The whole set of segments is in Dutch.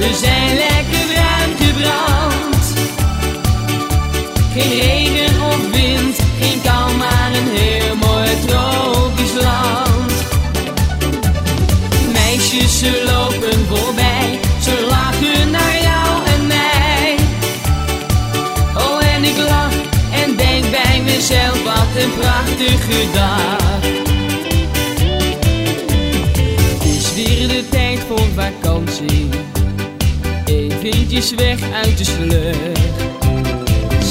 We zijn lekker bruin gebrand. Geen regen of wind, geen kou, maar een heel mooi tropisch land. Meisjes, ze lopen voorbij, ze lachen naar jou en mij. Oh, en ik lach en denk bij mezelf, wat een prachtige dag. Weg uit de sleur.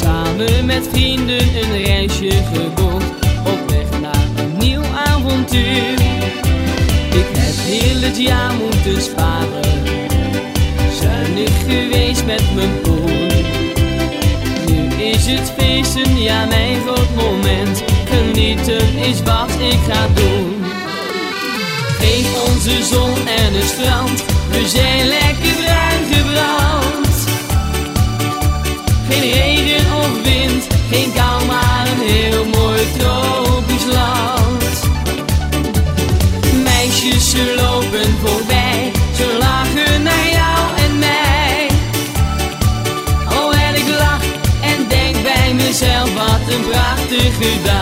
Samen met vrienden een reisje geboekt, op weg naar een nieuw avontuur. Ik heb heel het jaar moeten sparen, zuinig geweest met mijn poen. Nu is het feesten, ja mijn groot moment, genieten is wat ik ga doen. تخدع